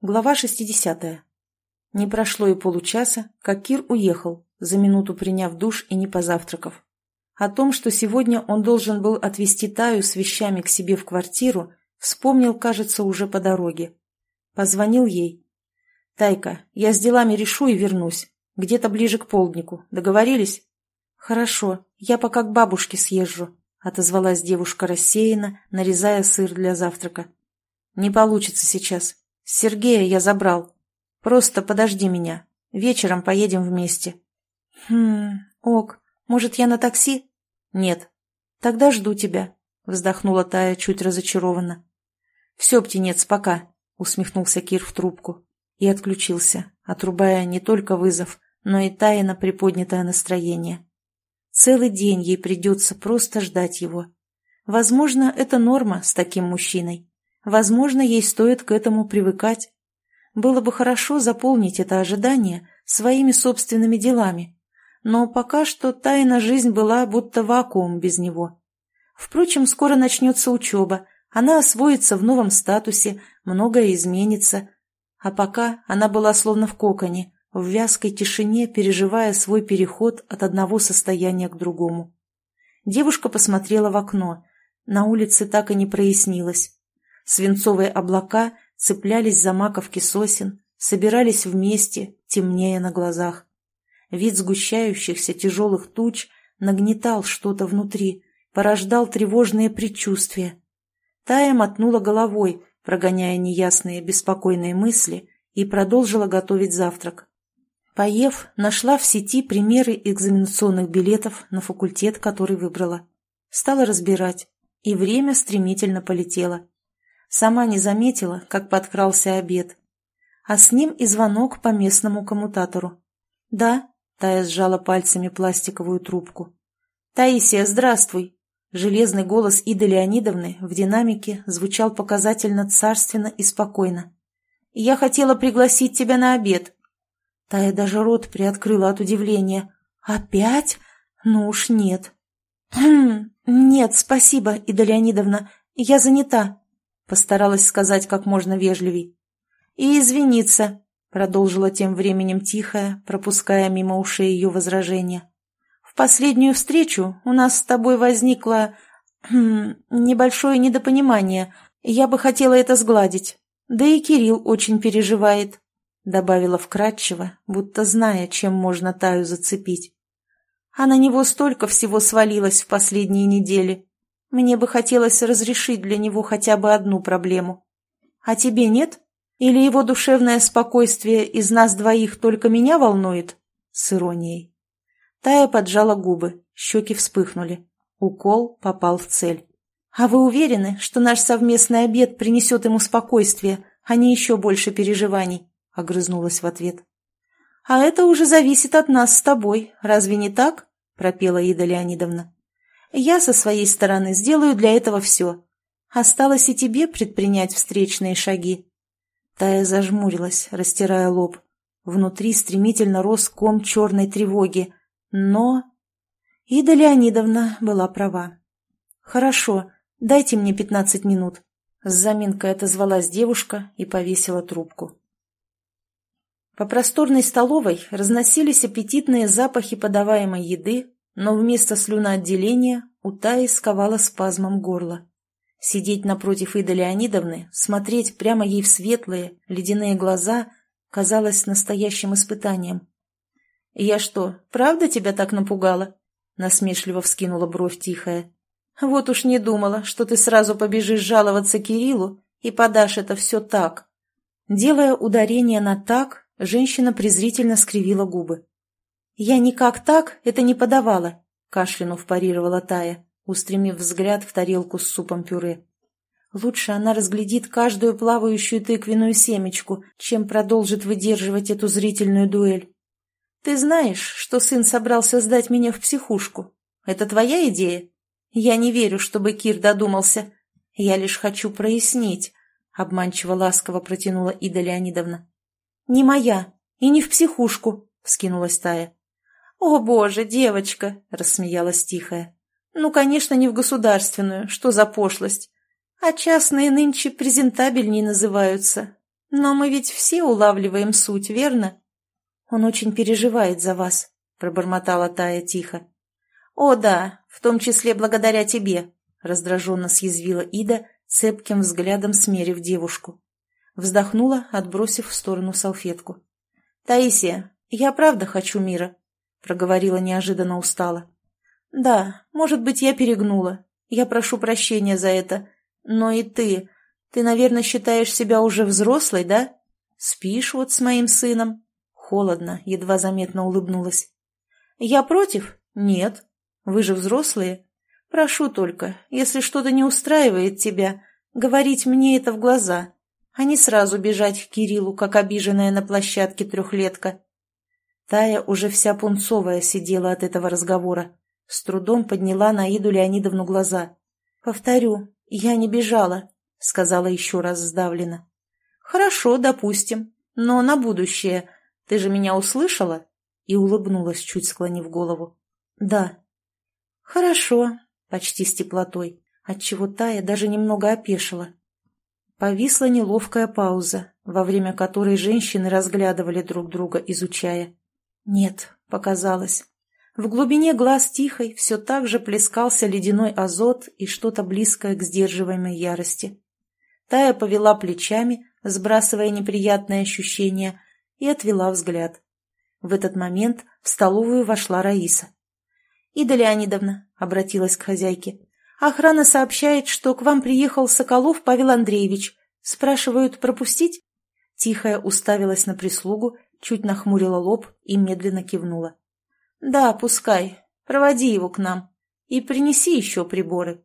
Глава 60. Не прошло и получаса, как Кир уехал, за минуту приняв душ и не позавтракав. О том, что сегодня он должен был отвезти Таю с вещами к себе в квартиру, вспомнил, кажется, уже по дороге. Позвонил ей. «Тайка, я с делами решу и вернусь. Где-то ближе к полднику. Договорились?» «Хорошо, я пока к бабушке съезжу», — отозвалась девушка рассеянно, нарезая сыр для завтрака. «Не получится сейчас. Сергея я забрал. Просто подожди меня. Вечером поедем вместе. Хм, ок. Может, я на такси? Нет. Тогда жду тебя, вздохнула Тая чуть разочарованно. Все, птенец, пока, усмехнулся Кир в трубку и отключился, отрубая не только вызов, но и тайно приподнятое настроение. Целый день ей придется просто ждать его. Возможно, это норма с таким мужчиной. Возможно, ей стоит к этому привыкать. Было бы хорошо заполнить это ожидание своими собственными делами, но пока что тайна жизнь была будто вакуум без него. Впрочем, скоро начнется учеба, она освоится в новом статусе, многое изменится. А пока она была словно в коконе, в вязкой тишине, переживая свой переход от одного состояния к другому. Девушка посмотрела в окно. На улице так и не прояснилось. Свинцовые облака цеплялись за маковки сосен, собирались вместе, темнее на глазах. Вид сгущающихся тяжелых туч нагнетал что-то внутри, порождал тревожные предчувствия. Тая мотнула головой, прогоняя неясные беспокойные мысли, и продолжила готовить завтрак. Поев, нашла в сети примеры экзаменационных билетов на факультет, который выбрала. Стала разбирать, и время стремительно полетело. Сама не заметила, как подкрался обед. А с ним и звонок по местному коммутатору. «Да», — Тая сжала пальцами пластиковую трубку. «Таисия, здравствуй!» Железный голос Иды Леонидовны в динамике звучал показательно царственно и спокойно. «Я хотела пригласить тебя на обед». Тая даже рот приоткрыла от удивления. «Опять? Ну уж нет». «Хм, нет, спасибо, Ида Леонидовна, я занята». Постаралась сказать как можно вежливей. «И извиниться», — продолжила тем временем тихая, пропуская мимо ушей ее возражения. «В последнюю встречу у нас с тобой возникло... Хм, небольшое недопонимание. Я бы хотела это сгладить. Да и Кирилл очень переживает», — добавила вкратчиво, будто зная, чем можно Таю зацепить. «А на него столько всего свалилось в последние недели. Мне бы хотелось разрешить для него хотя бы одну проблему. А тебе нет? Или его душевное спокойствие из нас двоих только меня волнует? С иронией. Тая поджала губы, щеки вспыхнули. Укол попал в цель. «А вы уверены, что наш совместный обед принесет ему спокойствие, а не еще больше переживаний?» — огрызнулась в ответ. «А это уже зависит от нас с тобой, разве не так?» — пропела Ида Леонидовна. Я со своей стороны сделаю для этого все. Осталось и тебе предпринять встречные шаги. Тая зажмурилась, растирая лоб. Внутри стремительно рос ком черной тревоги. Но... Ида Леонидовна была права. «Хорошо, дайте мне пятнадцать минут». С заминкой отозвалась девушка и повесила трубку. По просторной столовой разносились аппетитные запахи подаваемой еды, но вместо слюноотделения у Таи сковала спазмом горло. Сидеть напротив Иды Леонидовны, смотреть прямо ей в светлые, ледяные глаза казалось настоящим испытанием. «Я что, правда тебя так напугала?» насмешливо вскинула бровь тихая. «Вот уж не думала, что ты сразу побежишь жаловаться Кириллу и подашь это все так». Делая ударение на «так», женщина презрительно скривила губы. «Я никак так это не подавала», — кашлянув парировала Тая, устремив взгляд в тарелку с супом-пюре. «Лучше она разглядит каждую плавающую тыквенную семечку, чем продолжит выдерживать эту зрительную дуэль. Ты знаешь, что сын собрался сдать меня в психушку? Это твоя идея? Я не верю, чтобы Кир додумался. Я лишь хочу прояснить», — обманчиво ласково протянула Ида Леонидовна. «Не моя, и не в психушку», — вскинулась Тая. «О, боже, девочка!» — рассмеялась тихая. «Ну, конечно, не в государственную, что за пошлость. А частные нынче презентабельней называются. Но мы ведь все улавливаем суть, верно? Он очень переживает за вас, пробормотала Тая тихо. О да, в том числе благодаря тебе, раздраженно съязвила Ида, цепким взглядом смерив девушку. Вздохнула, отбросив в сторону салфетку. «Таисия, я правда хочу мира», — проговорила неожиданно устало. «Да, может быть, я перегнула. Я прошу прощения за это. Но и ты... Ты, наверное, считаешь себя уже взрослой, да? Спишь вот с моим сыном?» Холодно, едва заметно улыбнулась. «Я против? Нет. Вы же взрослые. Прошу только, если что-то не устраивает тебя, говорить мне это в глаза, а не сразу бежать к Кириллу, как обиженная на площадке трехлетка». Тая уже вся пунцовая сидела от этого разговора. С трудом подняла на Иду Леонидовну глаза. «Повторю, я не бежала», — сказала еще раз сдавленно. «Хорошо, допустим. Но на будущее. Ты же меня услышала?» И улыбнулась, чуть склонив голову. «Да». «Хорошо», — почти с теплотой, отчего Тая даже немного опешила. Повисла неловкая пауза, во время которой женщины разглядывали друг друга, изучая. «Нет», — показалось. В глубине глаз тихой все так же плескался ледяной азот и что-то близкое к сдерживаемой ярости. Тая повела плечами, сбрасывая неприятные ощущения, и отвела взгляд. В этот момент в столовую вошла Раиса. «Ида Леонидовна», — обратилась к хозяйке, — «охрана сообщает, что к вам приехал Соколов Павел Андреевич. Спрашивают, пропустить?» Тихая уставилась на прислугу, чуть нахмурила лоб и медленно кивнула. «Да, пускай. Проводи его к нам. И принеси еще приборы».